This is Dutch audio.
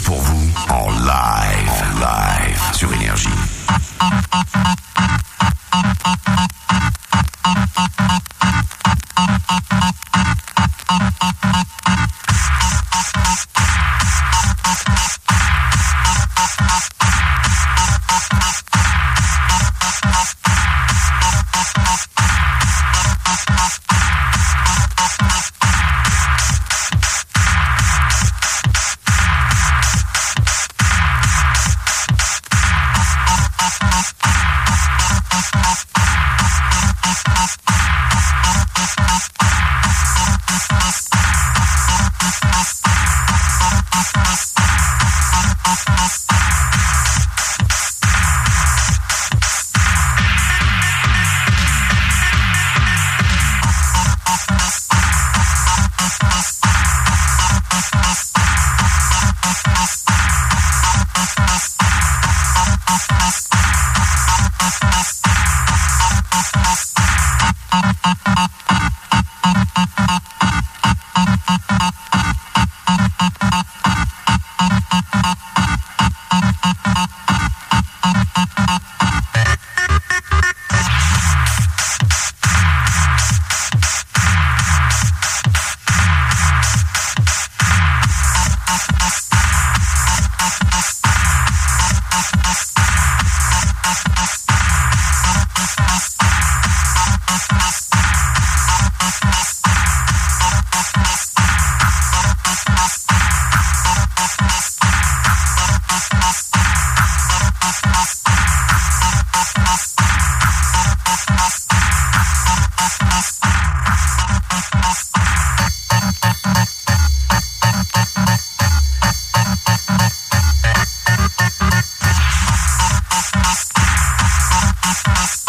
pour vous en live, en live sur Thank you. Pop, pop, pop.